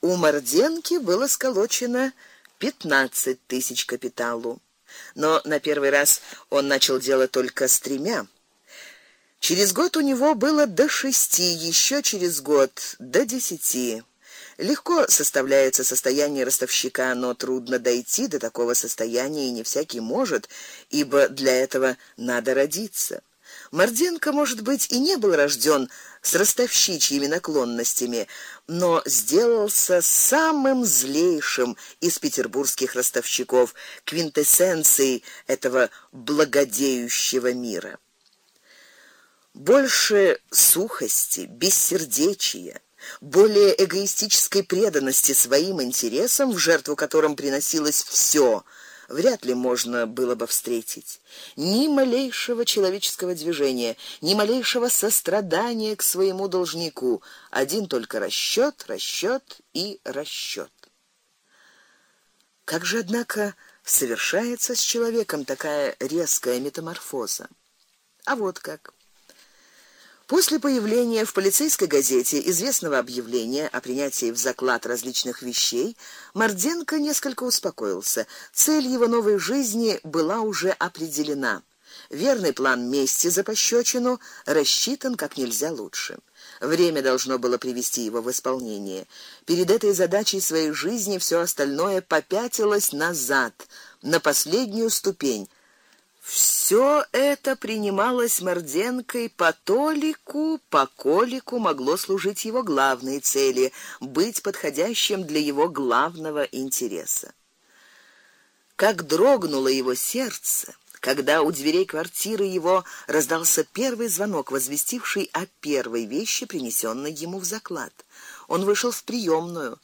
У Морденки было сколочено пятнадцать тысяч капиталу. Но на первый раз он начал дело только с тремя. Через год у него было до шести, еще через год до десяти. Легко составляется состояние ростовщика, но трудно дойти до такого состояния и не всякий может, ибо для этого надо родиться. Морденко, может быть, и не был рожден с ростовщичьими наклонностями, но сделался самым злейшим из петербургских ростовщиков, квинтэссенцией этого благодеющего мира. Больше сухости, бессердечия, более эгоистической преданности своим интересам, в жертву которым приносилось все, вряд ли можно было бы встретить. Ни малейшего человеческого движения, ни малейшего сострадания к своему должнику, один только расчёт, расчёт и расчёт. Как же однако совершается с человеком такая резкая метаморфоза? А вот как После появления в полицейской газете известного объявления о принятии в заклад различных вещей, Морденко несколько успокоился. Цель его новой жизни была уже определена. Верный план мести за пощёчину рассчитан как нельзя лучше. Время должно было привести его в исполнение. Перед этой задачей своей жизни всё остальное попятилось назад, на последнюю ступень Всё это принималось Морденкой по толику, по колику могло служить его главной цели быть подходящим для его главного интереса. Как дрогнуло его сердце, когда у дверей квартиры его раздался первый звонок, возвестивший о первой вещи, принесённой ему в заклад. Он вышел в приёмную.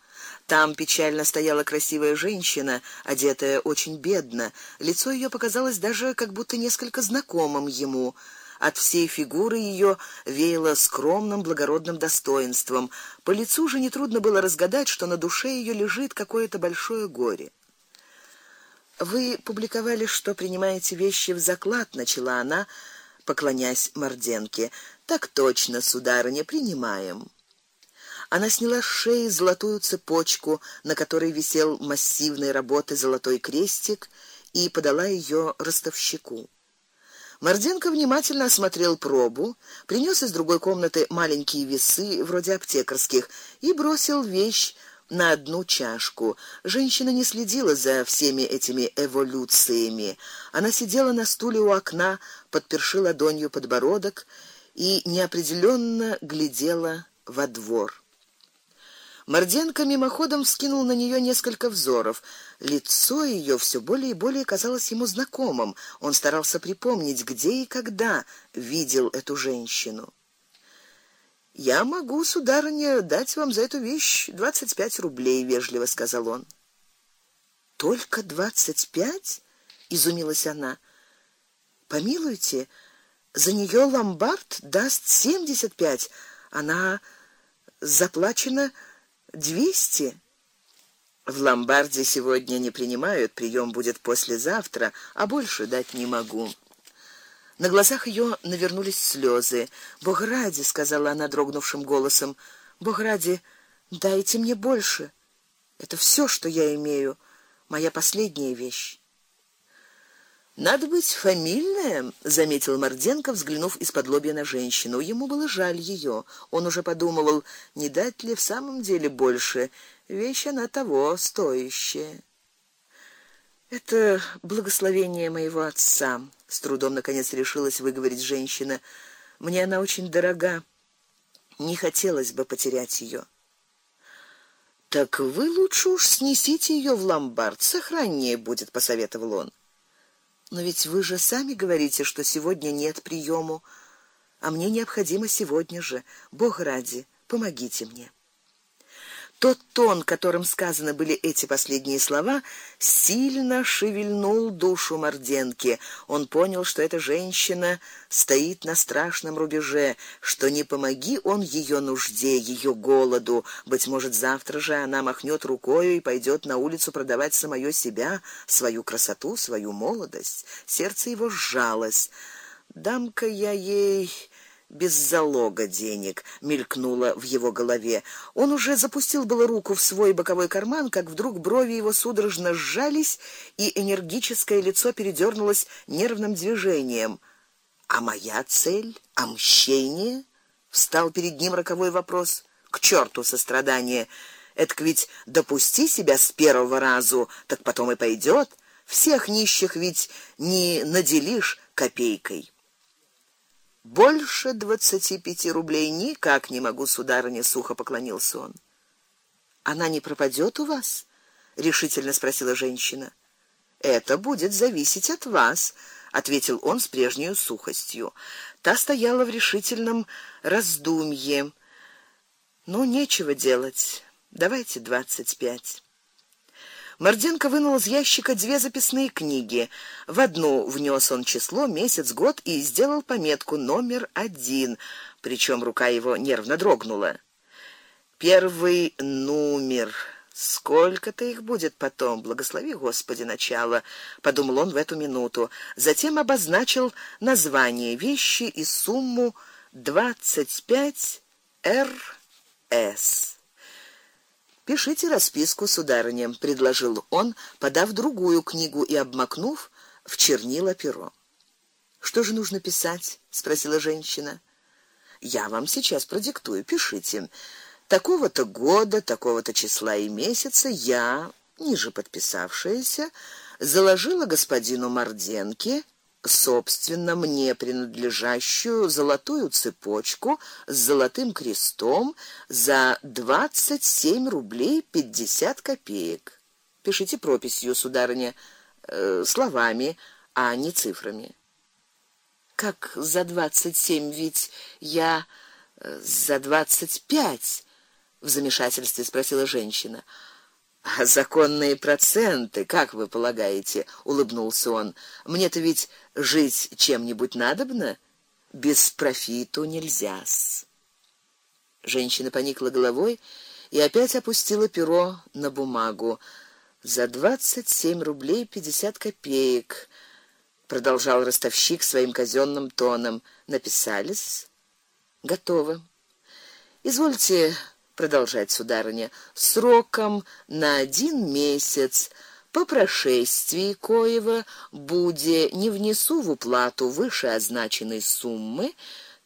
Там печально стояла красивая женщина, одетая очень бедно. Лицо её показалось даже как будто несколько знакомым ему. От всей фигуры её веяло скромным благородным достоинством. По лицу же не трудно было разгадать, что на душе её лежит какое-то большое горе. Вы публиковали, что принимаете вещи в заклад, начала она, поклоняясь Морденке. Так точно, сударыня, принимаем. Она сняла с шеи золотую цепочку, на которой висел массивной работы золотой крестик, и подала её ростовщику. Морденко внимательно осмотрел пробу, принёс из другой комнаты маленькие весы, вроде аптекарских, и бросил вещь на одну чашку. Женщина не следила за всеми этими эволюциями. Она сидела на стуле у окна, подперши ладонью подбородок и неопределённо глядела во двор. Морденко мимоходом вскинул на неё несколько взоров. Лицо её всё более и более казалось ему знакомым. Он старался припомнить, где и когда видел эту женщину. Я могу, сударыня, дать вам за эту вещь двадцать пять рублей, вежливо сказал он. Только двадцать пять? изумилась она. Помилуйте, за неё ломбард даст семьдесят пять. Она заплачена Двести? В ломбарде сегодня не принимают, прием будет послезавтра, а больше дать не могу. На глазах её навернулись слезы. "Бог ради", сказала она дрогнувшим голосом. "Бог ради, дайте мне больше. Это всё, что я имею, моя последняя вещь". Надо быть фамильная, заметил Морденко, взглянув из-под лобья на женщину. Ему было жаль её. Он уже подумывал, не дать ли в самом деле больше. Вещь она того стоящая. Это благословение моего отца, с трудом наконец решилась выговорить женщина. Мне она очень дорога. Не хотелось бы потерять её. Так вы лучше уж снесите её в ломбард, сохраннее будет, посоветовал он. Но ведь вы же сами говорите, что сегодня нет приему, а мне необходимо сегодня же. Бог ради, помогите мне. Тот тон, которым сказаны были эти последние слова, сильно шевельнул душу Морденки. Он понял, что эта женщина стоит на страшном рубеже, что не помоги он её нужде, её голоду, быть может, завтра же она махнёт рукой и пойдёт на улицу продавать самое себя, свою красоту, свою молодость. Сердце его сжалось. Дамка я ей без залога денег, мелькнуло в его голове. Он уже запустил было руку в свой боковой карман, как вдруг брови его судорожно сжались, и энергическое лицо передернулось нервным движением. А моя цель, а мщение, встал перед ним роковой вопрос. К черту сострадание. Это ведь допусти себя с первого разу, так потом и пойдет. Всех нищих ведь не наделишь копейкой. Больше двадцати пяти рублей никак не могу, сударыня, сухо поклонился он. Она не пропадет у вас? решительно спросила женщина. Это будет зависеть от вас, ответил он с прежней сухостью. Та стояла в решительном раздумье. Ну нечего делать. Давайте двадцать пять. Морденко вынул из ящика две записные книги. В одну внес он число, месяц, год и сделал пометку номер один, причем рука его нервно дрогнула. Первый номер. Сколько-то их будет потом, благослови Господи начало, подумал он в эту минуту. Затем обозначил название вещи и сумму двадцать пять РС. Пишите расписку, сударыня, предложил он, подав другую книгу и обмакнув в чернила перо. Что же нужно писать? спросила женщина. Я вам сейчас продиктую, пишите. Такого-то года, такого-то числа и месяца я, ниже подписавшаяся, заложила господину Морденке собственно мне принадлежащую золотую цепочку с золотым крестом за двадцать семь рублей пятьдесят копеек. Пишите прописью, сударыня, э, словами, а не цифрами. Как за двадцать семь, ведь я э, за двадцать пять? в замешательстве спросила женщина. А законные проценты, как вы полагаете, улыбнулся он. Мне-то ведь жить чем-нибудь надобно, без профиту нельзя-с. Женщина поникла головой и опять опустила перо на бумагу. За двадцать семь рублей пятьдесят копеек, продолжал ростовщик своим казённым тоном. Написались? Готово. Извольте продолжать сударыня, сроком на один месяц. По прошествии коего буде не внесу в уплату вышеозначенной суммы,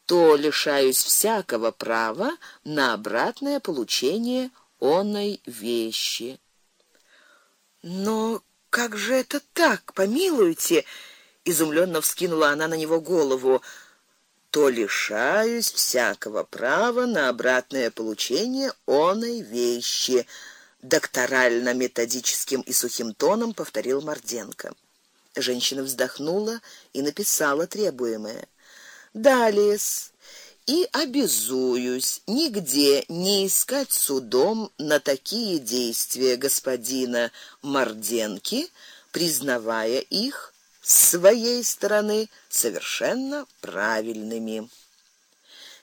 то лишаюсь всякого права на обратное получение оной вещи. Но как же это так, помилуйте, изумленно вскинула она на него голову то лишаюсь всякого права на обратное получение оной вещи, докторально-методическим и сухим тоном повторил Морденко. Женщина вздохнула и написала требуемое. Далее и обязуюсь нигде не искать судом на такие действия господина Морденки, признавая их своей стороны совершенно правильными.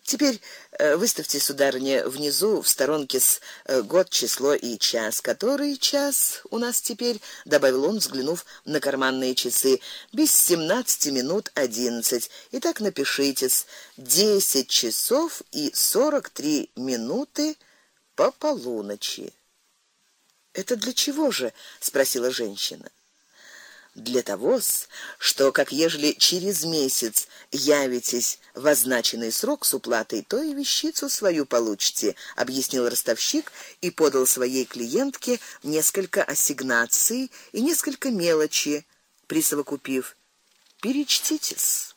Теперь э, выставьте сударыня внизу в сторонке с э, год, число и час, который час у нас теперь, добавил он, взглянув на карманные часы, без семнадцати минут одиннадцать. И так напишите с десять часов и сорок три минуты по полуночи. Это для чего же? спросила женщина для того, что как ежели через месяц явитесь в означенный срок с уплатой, то и вещицу свою получите, объяснил ростовщик и подал своей клиентке несколько ассигнаций и несколько мелочи, присовокупив: "Перечтитесь".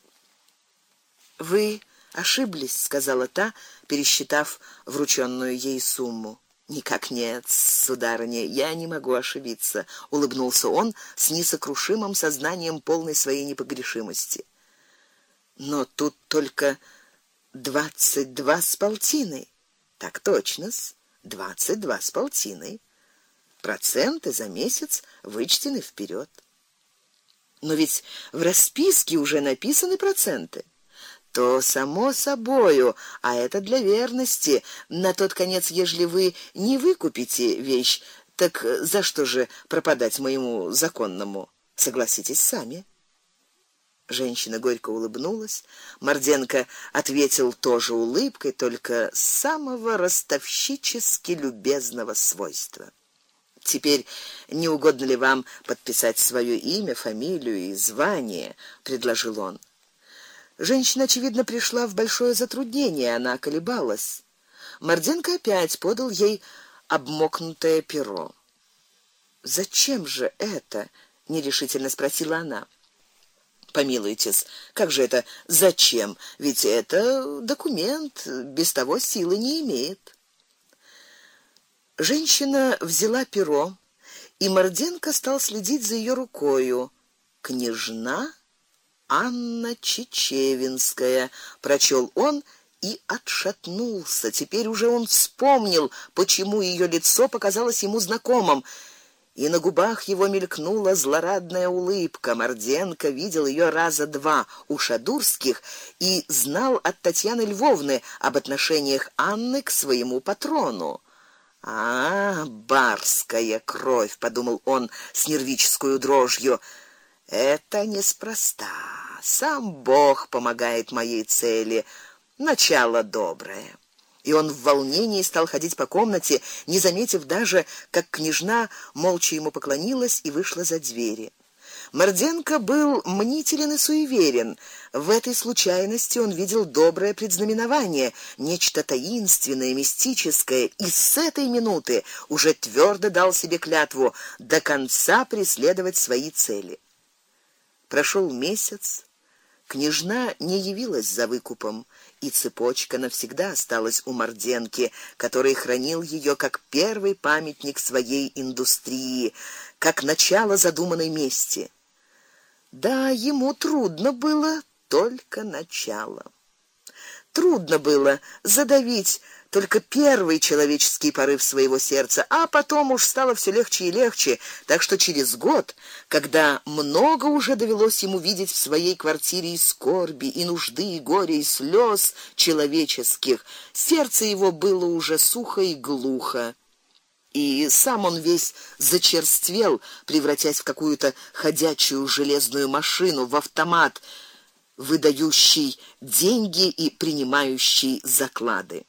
Вы ошиблись, сказала та, пересчитав врученную ей сумму. Никак нет, сударыня, я не могу ошибиться, улыбнулся он с несокрушимым сознанием полной своей непогрешимости. Но тут только двадцать два с полтиной. Так точно-с, двадцать два с полтиной. Проценты за месяц вычтены вперед. Но ведь в расписке уже написаны проценты то само собою, а это для верности. На тот конец, ежели вы не выкупите вещь, так за что же пропадать моему законному? Согласитесь сами. Женщина горько улыбнулась. Морденко ответил тоже улыбкой, только самого ростовщически любезного свойства. Теперь не угодно ли вам подписать свое имя, фамилию и звание, предложил он. Женщина очевидно пришла в большое затруднение, она колебалась. Морденко опять подал ей обмокнутое перо. Зачем же это? нерешительно спросила она. Помилуйтесь, как же это зачем? Ведь это документ, без того силы не имеет. Женщина взяла перо, и Морденко стал следить за ее рукой. Княжна Анна Чечевинская, прочел он и отшатнулся. Теперь уже он вспомнил, почему ее лицо показалось ему знакомым и на губах его мелькнула злорадная улыбка. Морденко видел ее раза два у Шадурских и знал от Татьяны Львовны об отношениях Анны к своему патрону. А, барская кровь, подумал он с нервической дрожью. Это неспроста. Сам Бог помогает моей цели. Начало доброе и он в волнении стал ходить по комнате, не заметив даже, как княжна молча ему поклонилась и вышла за двери. Морденко был мнителен и суеверен. В этой случайности он видел доброе предзнаменование, нечто таинственное, мистическое, и с этой минуты уже твердо дал себе клятву до конца преследовать свои цели. Прошел месяц, княжна не явилась за выкупом и цепочка навсегда осталась у Морденки, который хранил ее как первый памятник своей индустрии, как начало задуманной мести. Да, ему трудно было только начало. Трудно было задавить только первый человеческий порыв своего сердца, а потом уж стало все легче и легче, так что через год, когда много уже довелось ему видеть в своей квартире и скорби, и нужды, и горя, и слез человеческих, сердце его было уже сухо и глухо. И сам он весь зачерствел, превратясь в какую-то ходячую железную машину, в автомат, выдающий деньги и принимающий заклады.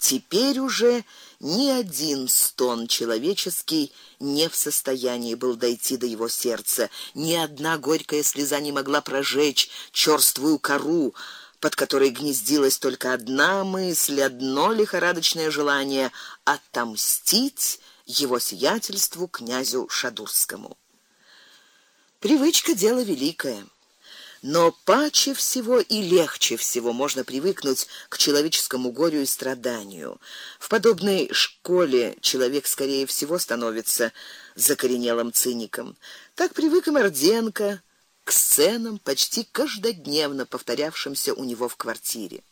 Теперь уже ни один стон человеческий не в состоянии был дойти до его сердца, ни одна горькая слеза не могла прожечь чёрствую кору, под которой гнездилась только одна мысль, одно лихорадочное желание отомстить его сиятельству князю Шадурскому. Привычка дело великое. Но паче всего и легче всего можно привыкнуть к человеческому горю и страданию. В подобной школе человек скорее всего становится закоренелым циником. Так привык и Морденко к сценам, почти каждодневно повторявшимся у него в квартире.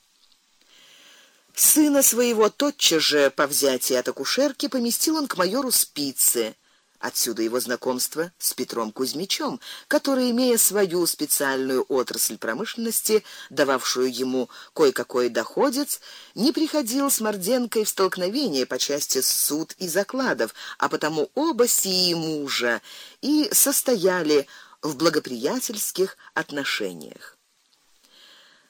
Сына своего тотчас же по взятии от акушерки поместил он к майору Спице Отсюда его знакомство с Петром Кузьмичем, который, имея свою специальную отрасль промышленности, дававшую ему кое-какой доходец, не приходил с Морденкой в столкновение по части суд и закладов, а потому оба сии мужа и состояли в благоприятельских отношениях.